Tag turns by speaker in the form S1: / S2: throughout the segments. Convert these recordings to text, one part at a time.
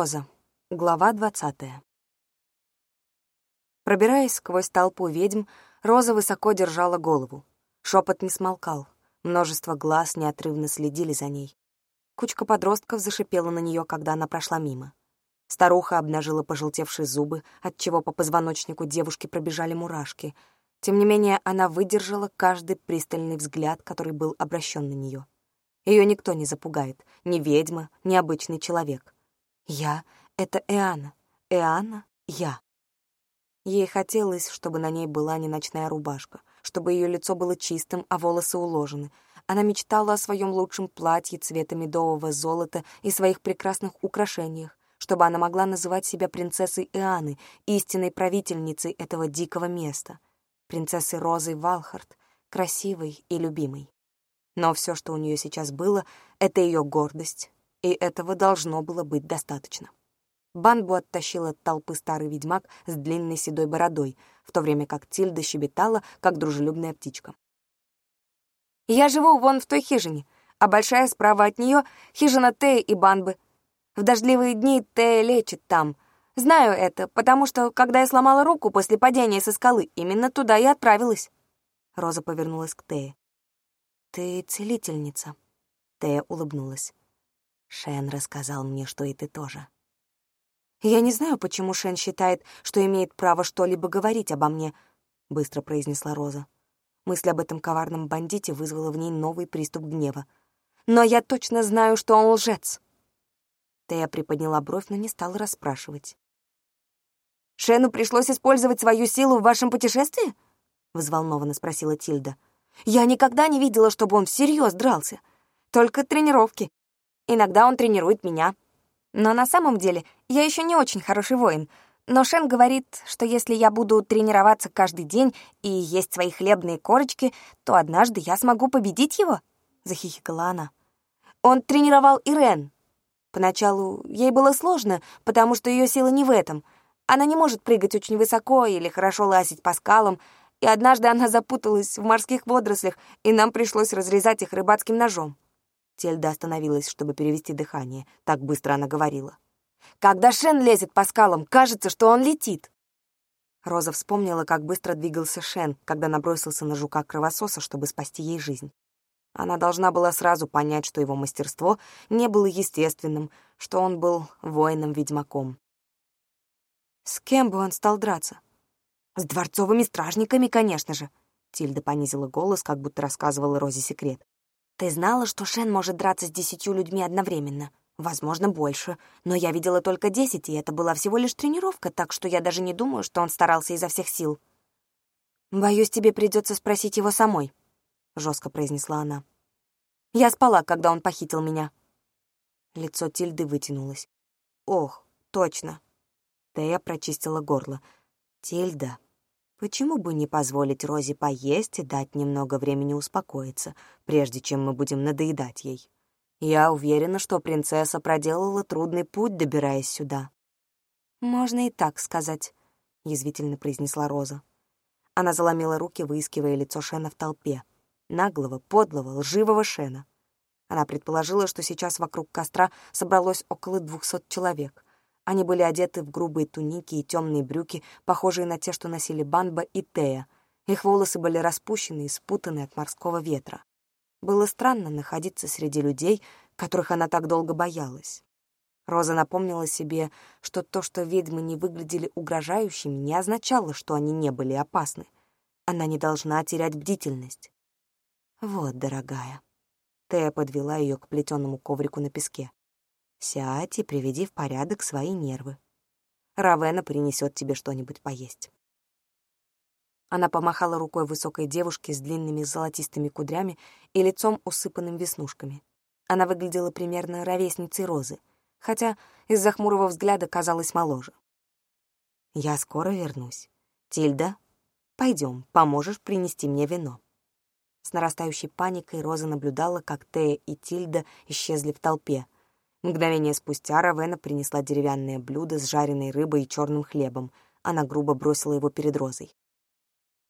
S1: Роза. Глава двадцатая. Пробираясь сквозь толпу ведьм, Роза высоко держала голову. Шепот не смолкал. Множество глаз неотрывно следили за ней. Кучка подростков зашипела на нее, когда она прошла мимо. Старуха обнажила пожелтевшие зубы, отчего по позвоночнику девушки пробежали мурашки. Тем не менее, она выдержала каждый пристальный взгляд, который был обращен на нее. Ее никто не запугает, ни ведьма, ни обычный человек. Я — это Эана. Эана — я. Ей хотелось, чтобы на ней была не ночная рубашка, чтобы ее лицо было чистым, а волосы уложены. Она мечтала о своем лучшем платье цвета медового золота и своих прекрасных украшениях, чтобы она могла называть себя принцессой Ианы, истинной правительницей этого дикого места, принцессой Розой Валхард, красивой и любимой. Но все, что у нее сейчас было, — это ее гордость, и этого должно было быть достаточно. Банбу оттащил от толпы старый ведьмак с длинной седой бородой, в то время как Тильда щебетала, как дружелюбная птичка. «Я живу вон в той хижине, а большая справа от нее — хижина Теи и Банбы — в дождливые дни Тея лечит там. Знаю это, потому что, когда я сломала руку после падения со скалы, именно туда и отправилась». Роза повернулась к Тее. «Ты целительница?» Тея улыбнулась. «Шен рассказал мне, что и ты тоже». «Я не знаю, почему Шен считает, что имеет право что-либо говорить обо мне», — быстро произнесла Роза. Мысль об этом коварном бандите вызвала в ней новый приступ гнева. «Но я точно знаю, что он лжец». Тея приподняла бровь, но не стала расспрашивать. «Шену пришлось использовать свою силу в вашем путешествии?» — взволнованно спросила Тильда. «Я никогда не видела, чтобы он всерьез дрался. Только тренировки. Иногда он тренирует меня. Но на самом деле я еще не очень хороший воин. Но Шен говорит, что если я буду тренироваться каждый день и есть свои хлебные корочки, то однажды я смогу победить его», — захихикала она. «Он тренировал Ирен, Поначалу ей было сложно, потому что ее сила не в этом. Она не может прыгать очень высоко или хорошо лазить по скалам, и однажды она запуталась в морских водорослях, и нам пришлось разрезать их рыбацким ножом. Тельда остановилась, чтобы перевести дыхание. Так быстро она говорила. «Когда Шен лезет по скалам, кажется, что он летит». Роза вспомнила, как быстро двигался Шен, когда набросился на жука-кровососа, чтобы спасти ей жизнь. Она должна была сразу понять, что его мастерство не было естественным, что он был воином-ведьмаком. С кем бы он стал драться? С дворцовыми стражниками, конечно же. Тильда понизила голос, как будто рассказывала Розе секрет. Ты знала, что Шен может драться с десятью людьми одновременно? Возможно, больше. Но я видела только десять, и это была всего лишь тренировка, так что я даже не думаю, что он старался изо всех сил. Боюсь, тебе придется спросить его самой. — жестко произнесла она. «Я спала, когда он похитил меня». Лицо Тильды вытянулось. «Ох, точно». Тея прочистила горло. «Тильда, почему бы не позволить Розе поесть и дать немного времени успокоиться, прежде чем мы будем надоедать ей? Я уверена, что принцесса проделала трудный путь, добираясь сюда». «Можно и так сказать», — язвительно произнесла Роза. Она заломила руки, выискивая лицо Шена в толпе наглого, подлого, лживого Шена. Она предположила, что сейчас вокруг костра собралось около двухсот человек. Они были одеты в грубые туники и темные брюки, похожие на те, что носили Банба и Тея. Их волосы были распущены и спутаны от морского ветра. Было странно находиться среди людей, которых она так долго боялась. Роза напомнила себе, что то, что ведьмы не выглядели угрожающими, не означало, что они не были опасны. Она не должна терять бдительность. «Вот, дорогая». Тея подвела ее к плетеному коврику на песке. «Сядь и приведи в порядок свои нервы. Равена принесет тебе что-нибудь поесть». Она помахала рукой высокой девушке с длинными золотистыми кудрями и лицом, усыпанным веснушками. Она выглядела примерно ровесницей Розы, хотя из-за хмурого взгляда казалась моложе. «Я скоро вернусь. Тильда, пойдем, поможешь принести мне вино». С нарастающей паникой Роза наблюдала, как Тея и Тильда исчезли в толпе. Мгновение спустя Равена принесла деревянное блюдо с жареной рыбой и черным хлебом. Она грубо бросила его перед Розой.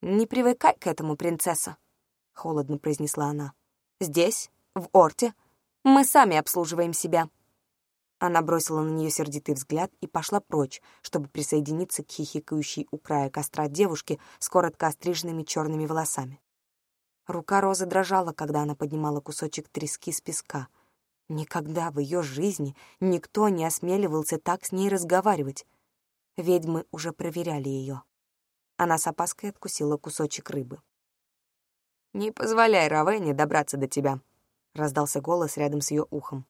S1: «Не привыкай к этому, принцесса», — холодно произнесла она. «Здесь, в Орте, мы сами обслуживаем себя». Она бросила на нее сердитый взгляд и пошла прочь, чтобы присоединиться к хихикающей у края костра девушке с коротко остриженными черными волосами. Рука Розы дрожала, когда она поднимала кусочек трески с песка. Никогда в ее жизни никто не осмеливался так с ней разговаривать. Ведьмы уже проверяли ее. Она с опаской откусила кусочек рыбы. «Не позволяй Равене добраться до тебя», — раздался голос рядом с ее ухом.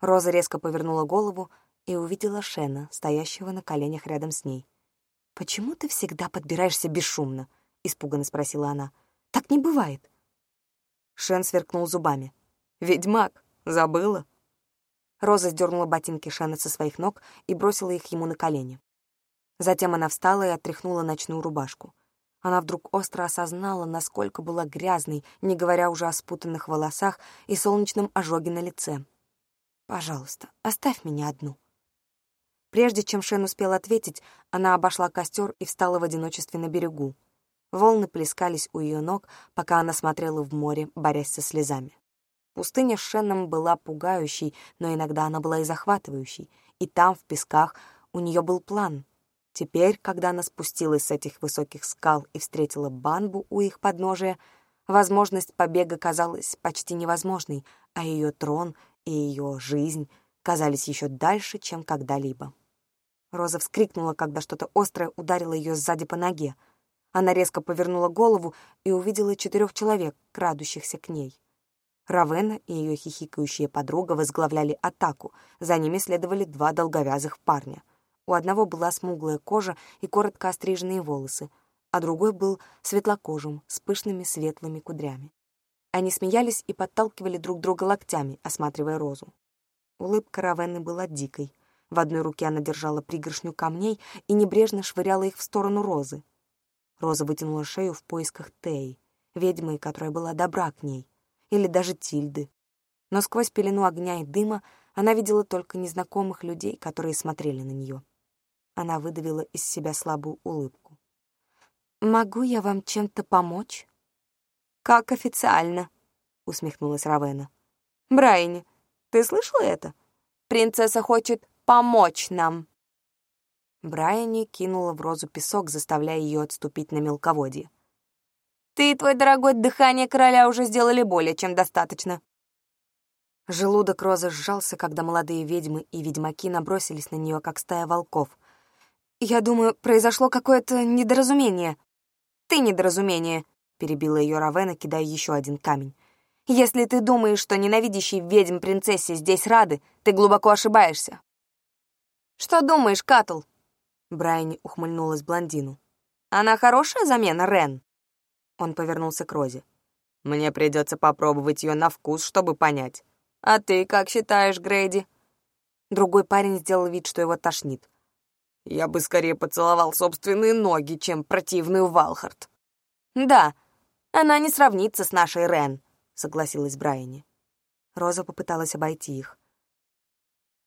S1: Роза резко повернула голову и увидела Шена, стоящего на коленях рядом с ней. «Почему ты всегда подбираешься бесшумно?» — испуганно спросила она. «Так не бывает». Шен сверкнул зубами. «Ведьмак, забыла?» Роза сдернула ботинки Шена со своих ног и бросила их ему на колени. Затем она встала и отряхнула ночную рубашку. Она вдруг остро осознала, насколько была грязной, не говоря уже о спутанных волосах и солнечном ожоге на лице. Пожалуйста, оставь меня одну». Прежде чем Шен успел ответить, она обошла костер и встала в одиночестве на берегу. Волны плескались у ее ног, пока она смотрела в море, борясь со слезами. Пустыня Шеном была пугающей, но иногда она была и захватывающей, и там, в песках, у нее был план. Теперь, когда она спустилась с этих высоких скал и встретила Банбу у их подножия, возможность побега казалась почти невозможной, а ее трон и ее жизнь казались еще дальше, чем когда-либо. Роза вскрикнула, когда что-то острое ударило ее сзади по ноге. Она резко повернула голову и увидела четырех человек, крадущихся к ней. Равена и ее хихикающая подруга возглавляли атаку, за ними следовали два долговязых парня. У одного была смуглая кожа и коротко остриженные волосы, а другой был светлокожим, с пышными светлыми кудрями. Они смеялись и подталкивали друг друга локтями, осматривая Розу. Улыбка Равенны была дикой. В одной руке она держала пригоршню камней и небрежно швыряла их в сторону Розы. Роза вытянула шею в поисках Теи, ведьмы, которая была добра к ней, или даже Тильды. Но сквозь пелену огня и дыма она видела только незнакомых людей, которые смотрели на нее. Она выдавила из себя слабую улыбку. «Могу я вам чем-то помочь?» «Как официально», — усмехнулась Равена. «Брайни, ты слышала это? Принцесса хочет помочь нам». Брайани кинула в розу песок, заставляя ее отступить на мелководье. «Ты и твой дорогой дыхание короля уже сделали более чем достаточно». Желудок Розы сжался, когда молодые ведьмы и ведьмаки набросились на нее, как стая волков. «Я думаю, произошло какое-то недоразумение». «Ты недоразумение», — перебила ее Равена, кидая еще один камень. «Если ты думаешь, что ненавидящий ведьм принцессе здесь рады, ты глубоко ошибаешься». «Что думаешь, Катл?» Брайани ухмыльнулась блондину. «Она хорошая замена, Рен?» Он повернулся к Розе. «Мне придется попробовать ее на вкус, чтобы понять. А ты как считаешь, Грейди?» Другой парень сделал вид, что его тошнит. «Я бы скорее поцеловал собственные ноги, чем противную Валхард». «Да, она не сравнится с нашей Рен», — согласилась Брайани. Роза попыталась обойти их.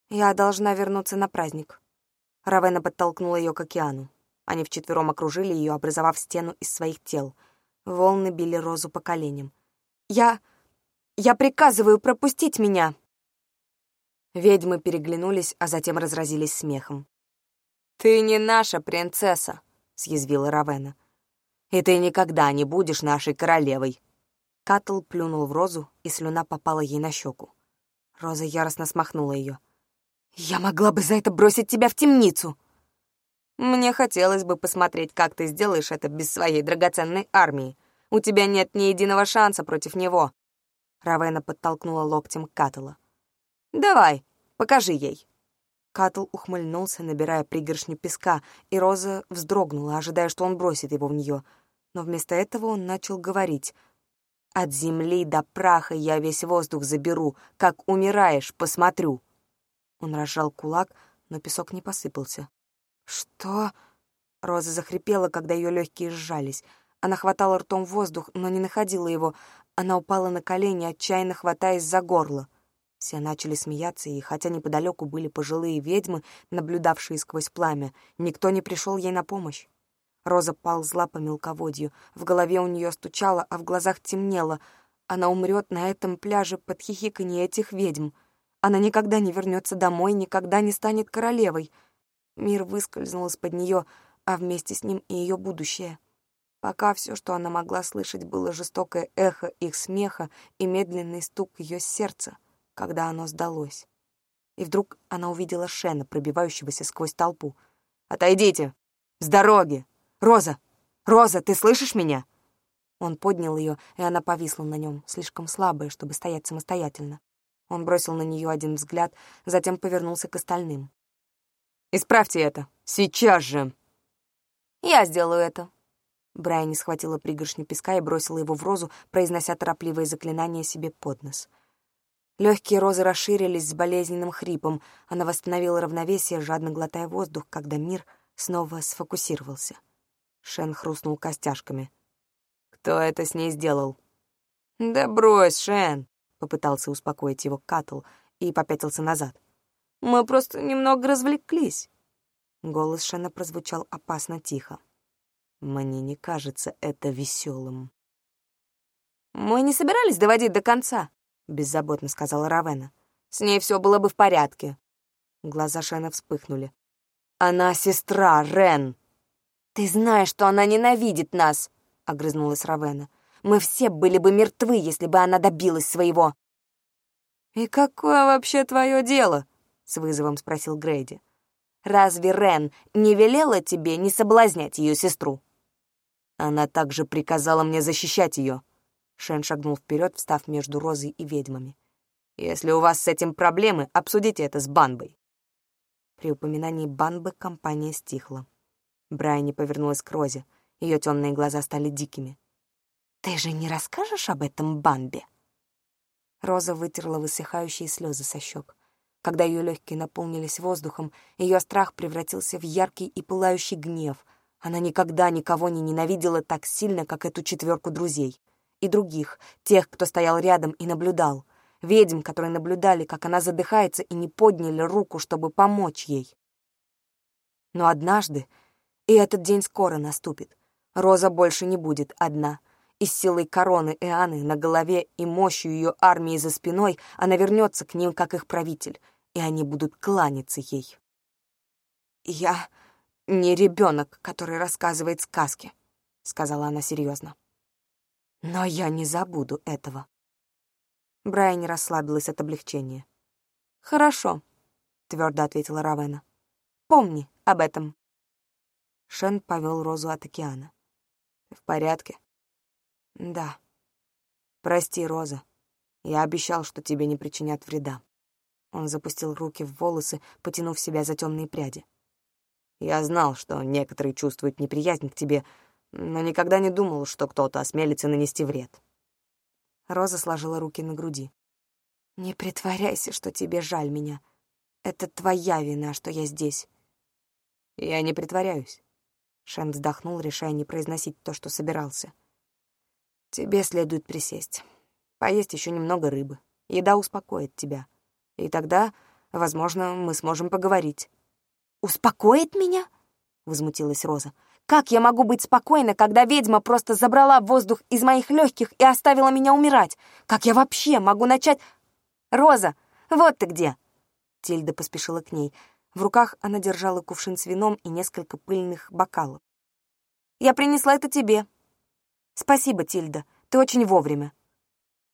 S1: «Я должна вернуться на праздник». Равена подтолкнула ее к океану. Они вчетвером окружили ее, образовав стену из своих тел. Волны били Розу по коленям. «Я... я приказываю пропустить меня!» Ведьмы переглянулись, а затем разразились смехом. «Ты не наша принцесса», — съязвила Равена и ты никогда не будешь нашей королевой». Катл плюнул в Розу, и слюна попала ей на щеку. Роза яростно смахнула ее. «Я могла бы за это бросить тебя в темницу!» «Мне хотелось бы посмотреть, как ты сделаешь это без своей драгоценной армии. У тебя нет ни единого шанса против него». Равена подтолкнула локтем Катла. «Давай, покажи ей». Катл ухмыльнулся, набирая пригоршню песка, и Роза вздрогнула, ожидая, что он бросит его в нее — но вместо этого он начал говорить. «От земли до праха я весь воздух заберу, как умираешь, посмотрю». Он разжал кулак, но песок не посыпался. «Что?» Роза захрипела, когда ее легкие сжались. Она хватала ртом воздух, но не находила его. Она упала на колени, отчаянно хватаясь за горло. Все начали смеяться, и хотя неподалеку были пожилые ведьмы, наблюдавшие сквозь пламя, никто не пришел ей на помощь. Роза ползла по мелководью. В голове у нее стучало, а в глазах темнело. Она умрет на этом пляже под хихиканье этих ведьм. Она никогда не вернется домой, никогда не станет королевой. Мир выскользнул из-под нее, а вместе с ним и ее будущее. Пока все, что она могла слышать, было жестокое эхо их смеха и медленный стук ее сердца, когда оно сдалось. И вдруг она увидела Шена, пробивающегося сквозь толпу. «Отойдите! С дороги! Роза! Роза, ты слышишь меня?» Он поднял ее, и она повисла на нем, слишком слабая, чтобы стоять самостоятельно. Он бросил на нее один взгляд, затем повернулся к остальным. «Исправьте это! Сейчас же!» «Я сделаю это!» Брайани схватила пригоршню песка и бросила его в розу, произнося торопливое заклинание себе под нос. Легкие розы расширились с болезненным хрипом. Она восстановила равновесие, жадно глотая воздух, когда мир снова сфокусировался. Шен хрустнул костяшками. «Кто это с ней сделал?» «Да брось, Шен!» — попытался успокоить его Катл и попятился назад. «Мы просто немного развлеклись». Голос Шена прозвучал опасно тихо. Мне не кажется это веселым. «Мы не собирались доводить до конца», — беззаботно сказала Равена. «С ней все было бы в порядке». Глаза Шена вспыхнули. «Она сестра, Рен!» «Ты знаешь, что она ненавидит нас!» — огрызнулась Равена. «Мы все были бы мертвы, если бы она добилась своего!» «И какое вообще твое дело?» — с вызовом спросил Грейди. «Разве Рен не велела тебе не соблазнять ее сестру?» Она также приказала мне защищать ее. Шен шагнул вперед, встав между Розой и ведьмами. «Если у вас с этим проблемы, обсудите это с Банбой». При упоминании Банбы компания стихла. Брайани повернулась к Розе. Ее темные глаза стали дикими. «Ты же не расскажешь об этом Банбе?» Роза вытерла высыхающие слезы со щек. Когда ее легкие наполнились воздухом, ее страх превратился в яркий и пылающий гнев — она никогда никого не ненавидела так сильно, как эту четверку друзей. И других, тех, кто стоял рядом и наблюдал. Ведьм, которые наблюдали, как она задыхается, и не подняли руку, чтобы помочь ей. Но однажды, и этот день скоро наступит, Роза больше не будет одна. И с силой короны Эаны на голове и мощью ее армии за спиной она вернется к ним, как их правитель, и они будут кланяться ей. «Я...» не ребенок, который рассказывает сказки», — сказала она серьезно. «Но я не забуду этого». Брайан расслабилась от облегчения. «Хорошо», — твердо ответила Равена. «Помни об этом». Шен повел Розу от океана. «Ты в порядке?» «Да». «Прости, Роза. Я обещал, что тебе не причинят вреда». Он запустил руки в волосы, потянув себя за темные пряди. Я знал, что некоторые чувствуют неприязнь к тебе, но никогда не думал, что кто-то осмелится нанести вред. Роза сложила руки на груди. «Не притворяйся, что тебе жаль меня. Это твоя вина, что я здесь». «Я не притворяюсь». Шен вздохнул, решая не произносить то, что собирался. «Тебе следует присесть. Поесть еще немного рыбы. Еда успокоит тебя. И тогда, возможно, мы сможем поговорить». «Успокоит меня?» — возмутилась Роза. «Как я могу быть спокойна, когда ведьма просто забрала воздух из моих легких и оставила меня умирать? Как я вообще могу начать...» «Роза, вот ты где!» Тильда поспешила к ней. В руках она держала кувшин с вином и несколько пыльных бокалов. «Я принесла это тебе». «Спасибо, Тильда, ты очень вовремя».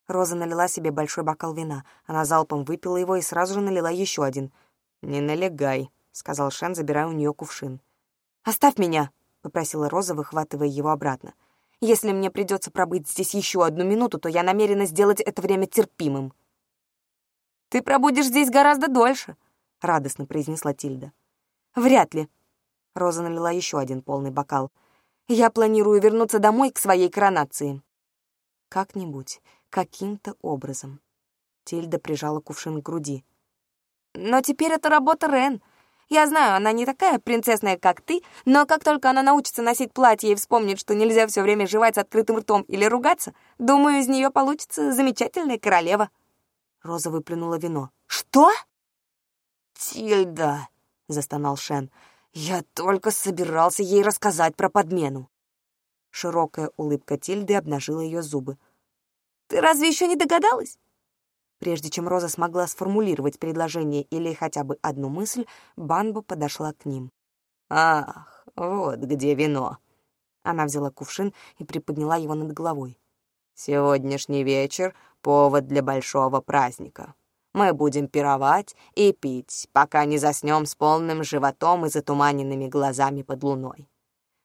S1: Роза налила себе большой бокал вина. Она залпом выпила его и сразу же налила еще один. «Не налегай», сказал Шен, забирая у нее кувшин. «Оставь меня!» — попросила Роза, выхватывая его обратно. «Если мне придется пробыть здесь еще одну минуту, то я намерена сделать это время терпимым». «Ты пробудешь здесь гораздо дольше», — радостно произнесла Тильда. «Вряд ли». Роза налила еще один полный бокал. «Я планирую вернуться домой к своей коронации». «Как-нибудь, каким-то образом». Тильда прижала кувшин к груди. «Но теперь это работа Рен. Я знаю, она не такая принцессная, как ты, но как только она научится носить платье и вспомнит, что нельзя все время жевать с открытым ртом или ругаться, думаю, из нее получится замечательная королева». Роза выплюнула вино. «Что?» «Тильда!» — застонал Шен. «Я только собирался ей рассказать про подмену». Широкая улыбка Тильды обнажила ее зубы. «Ты разве еще не догадалась?» Прежде чем Роза смогла сформулировать предложение или хотя бы одну мысль, Банбо подошла к ним.
S2: «Ах, вот где вино!»
S1: Она взяла кувшин и приподняла его над головой.
S2: «Сегодняшний вечер — повод для большого праздника. Мы будем пировать и пить, пока не заснем с полным животом и затуманенными глазами под луной.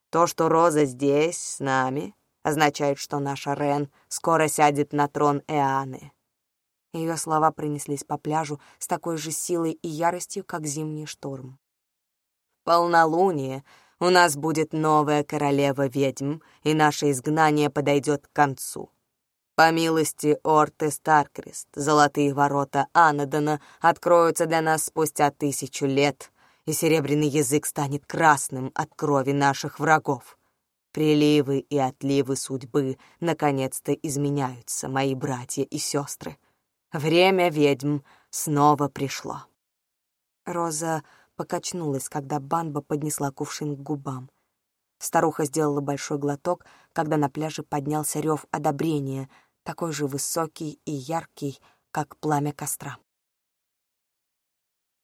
S2: То, что Роза здесь, с нами, означает, что наша Рен скоро сядет на трон Эаны.
S1: Ее слова пронеслись по пляжу с такой же силой и яростью, как зимний шторм.
S2: В полнолуние у нас будет новая королева ведьм, и наше изгнание подойдет к концу. По милости Орты Старкрест, золотые ворота Анадона откроются для нас спустя тысячу лет, и серебряный язык станет красным от крови наших врагов. Приливы и отливы судьбы наконец-то изменяются, мои братья и сестры. Время ведьм снова пришло.
S1: Роза покачнулась, когда Банба поднесла кувшин к губам. Старуха сделала большой глоток, когда на пляже поднялся рев одобрения, такой же высокий и яркий, как пламя костра.